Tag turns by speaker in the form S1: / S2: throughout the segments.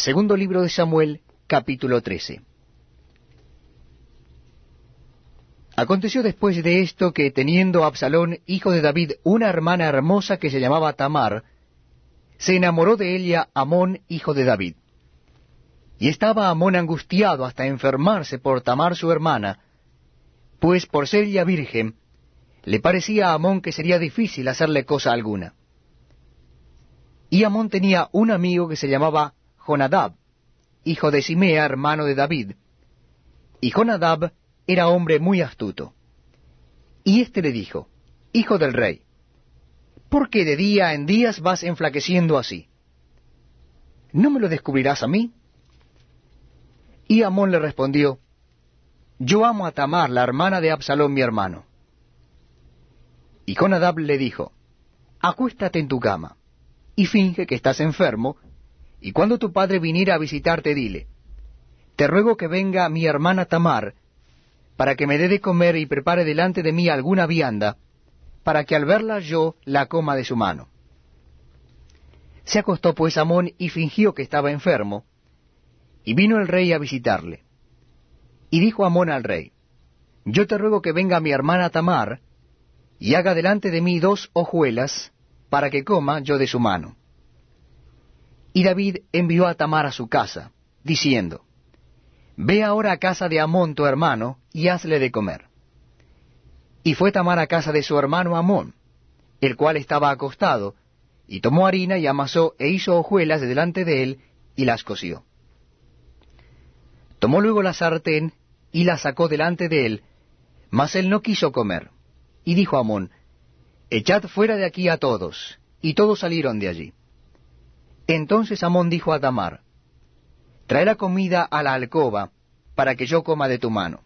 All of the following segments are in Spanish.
S1: Segundo libro de Samuel, capítulo 13. Aconteció después de esto que, teniendo Absalón, hijo de David, una hermana hermosa que se llamaba Tamar, se enamoró de ella Amón, hijo de David. Y estaba Amón angustiado hasta enfermarse por Tamar su hermana, pues por ser ella virgen, le parecía a Amón que sería difícil hacerle cosa alguna. Y Amón tenía un amigo que se llamaba Jonadab, hijo de Simea, hermano de David. Y Jonadab era hombre muy astuto. Y éste le dijo, Hijo del rey, ¿por qué de día en días vas enflaqueciendo así? ¿No me lo descubrirás a mí? Y Amón le respondió, Yo amo a Tamar, la hermana de Absalón mi hermano. Y Jonadab le dijo, Acuéstate en tu cama, y finge que estás enfermo, y cuando tu padre viniera a visitarte, dile, Te ruego que venga mi hermana Tamar, para que me dé de comer y prepare delante de mí alguna vianda, para que al verla yo la coma de su mano. Se acostó pues Amón y fingió que estaba enfermo, y vino el rey a visitarle. Y dijo Amón al rey, Yo te ruego que venga mi hermana Tamar, y haga delante de mí dos hojuelas, para que coma yo de su mano. Y David envió a Tamar a su casa, diciendo, Ve ahora a casa de Amón tu hermano, y hazle de comer. Y fue Tamar a casa de su hermano Amón, el cual estaba acostado, y tomó harina y amasó e hizo hojuelas de delante de él, y las coció. Tomó luego la sartén y la sacó delante de él, mas él no quiso comer. Y dijo Amón, Echad fuera de aquí a todos. Y todos salieron de allí. Entonces Amón dijo a Tamar, Trae la comida a la alcoba, para que yo coma de tu mano.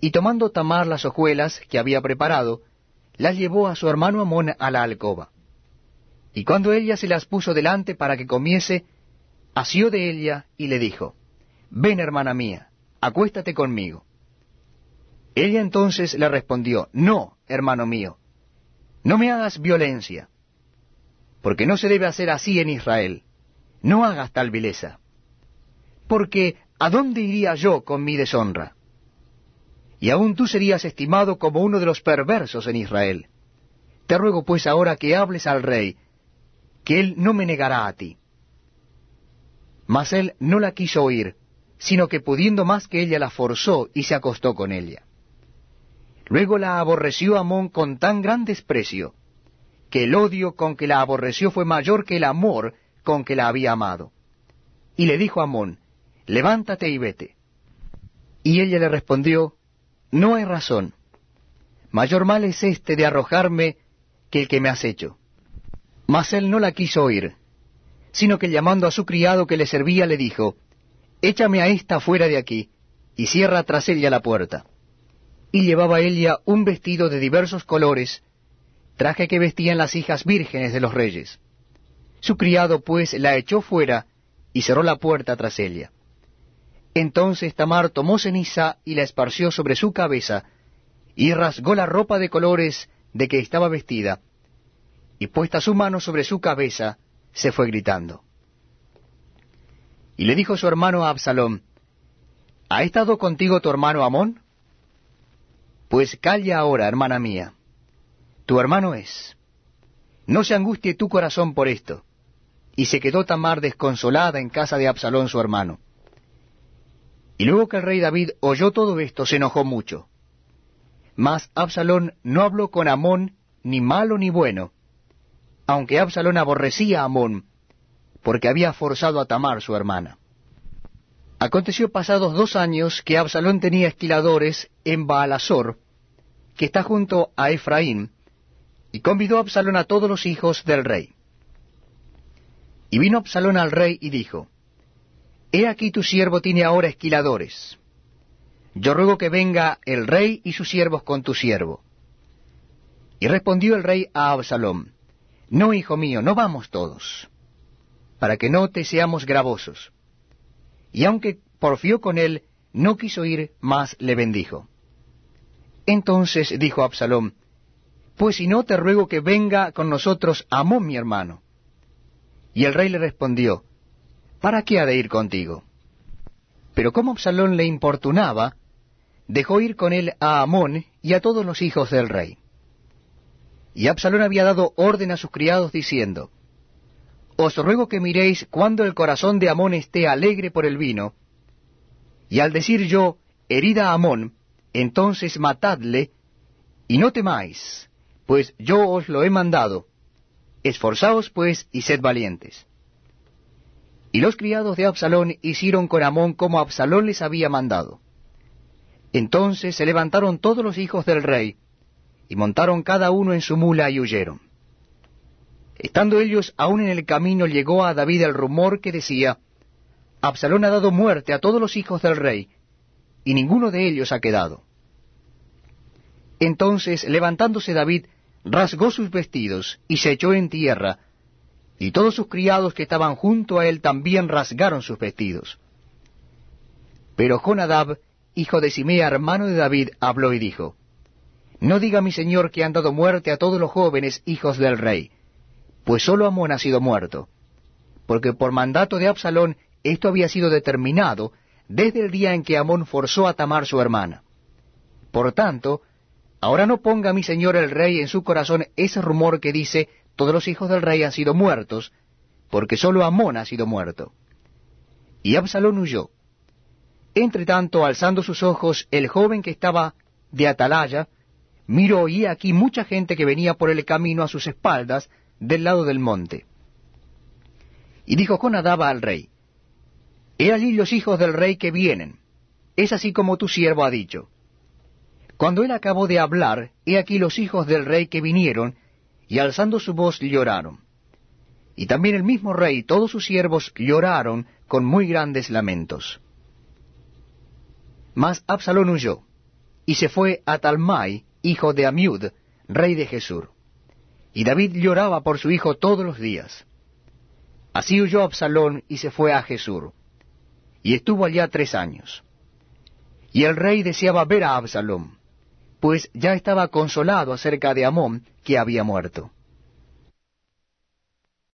S1: Y tomando Tamar las hojuelas que había preparado, las llevó a su hermano Amón a la alcoba. Y cuando ella se las puso delante para que comiese, asió de ella y le dijo, Ven, hermana mía, acuéstate conmigo. Ella entonces le respondió, No, hermano mío, no me hagas violencia, porque no se debe hacer así en Israel. No hagas tal vileza. Porque ¿a dónde iría yo con mi deshonra? Y aún tú serías estimado como uno de los perversos en Israel. Te ruego pues ahora que hables al rey, que él no me negará a ti. Mas él no la quiso oír, sino que pudiendo más que ella la forzó y se acostó con ella. Luego la aborreció Amón con tan gran desprecio, que el odio con que la aborreció fue mayor que el amor con que la había amado. Y le dijo Amón, levántate y vete. Y ella le respondió, no hay razón. Mayor mal es este de arrojarme que el que me has hecho. Mas él no la quiso oír, sino que llamando a su criado que le servía le dijo, Échame a esta fuera de aquí, y cierra tras ella la puerta. Y llevaba ella un vestido de diversos colores, traje que vestían las hijas vírgenes de los reyes. Su criado pues la echó fuera y cerró la puerta tras ella. Entonces Tamar tomó ceniza y la esparció sobre su cabeza, y rasgó la ropa de colores de que estaba vestida, y puesta su mano sobre su cabeza, se fue gritando. Y le dijo su hermano a Absalón, ¿Ha estado contigo tu hermano Amón? Pues calla ahora, hermana mía. Tu hermano es. No se angustie tu corazón por esto. Y se quedó Tamar desconsolada en casa de Absalón su hermano. Y luego que el rey David oyó todo esto, se enojó mucho. Mas Absalón no habló con Amón ni malo ni bueno, aunque Absalón aborrecía a Amón, porque había forzado a Tamar su hermana. Aconteció pasados dos años que Absalón tenía esquiladores en Baalasor, que está junto a Efraín, y convidó Absalón a todos los hijos del rey. Y vino Absalón al rey y dijo, He aquí tu siervo tiene ahora esquiladores. Yo ruego que venga el rey y sus siervos con tu siervo. Y respondió el rey a Absalón, No, hijo mío, no vamos todos para que no te seamos gravosos. Y aunque porfió con él, no quiso ir, más le bendijo. Entonces dijo Absalón, Pues si no te ruego que venga con nosotros Amón mi hermano. Y el rey le respondió, ¿para qué ha de ir contigo? Pero como Absalón le importunaba, dejó ir con él a Amón y a todos los hijos del rey. Y Absalón había dado orden a sus criados diciendo, Os ruego que miréis cuando el corazón de Amón esté alegre por el vino, y al decir yo, herida Amón, entonces matadle, y no temáis, pues yo os lo he mandado. Esforzaos pues y sed valientes. Y los criados de Absalón hicieron con Amón como Absalón les había mandado. Entonces se levantaron todos los hijos del rey, y montaron cada uno en su mula y huyeron. Estando ellos aún en el camino, llegó a David el rumor que decía, Absalón ha dado muerte a todos los hijos del rey, y ninguno de ellos ha quedado. Entonces, levantándose David, rasgó sus vestidos y se echó en tierra, y todos sus criados que estaban junto a él también rasgaron sus vestidos. Pero Jonadab, hijo de Simea, hermano de David, habló y dijo, No diga mi señor que han dado muerte a todos los jóvenes hijos del rey, pues sólo Amón ha sido muerto, porque por mandato de Absalón esto había sido determinado desde el día en que Amón forzó a Tamar su hermana. Por tanto, ahora no ponga mi señor el rey en su corazón ese rumor que dice, todos los hijos del rey han sido muertos, porque sólo Amón ha sido muerto. Y Absalón huyó. Entre tanto, alzando sus ojos, el joven que estaba de atalaya, miró y aquí mucha gente que venía por el camino a sus espaldas, del lado del monte. Y dijo Jonadaba al rey, He allí los hijos del rey que vienen, es así como tu siervo ha dicho. Cuando él acabó de hablar, he aquí los hijos del rey que vinieron, y alzando su voz lloraron. Y también el mismo rey y todos sus siervos lloraron con muy grandes lamentos. Mas Absalón huyó, y se fue a Talmai, hijo de Amiud, rey de Jesur. Y David lloraba por su hijo todos los días. Así huyó Absalón y se fue a Jesur, y estuvo allá tres años. Y el rey deseaba ver a Absalón, pues ya estaba consolado acerca de Amón, que había muerto.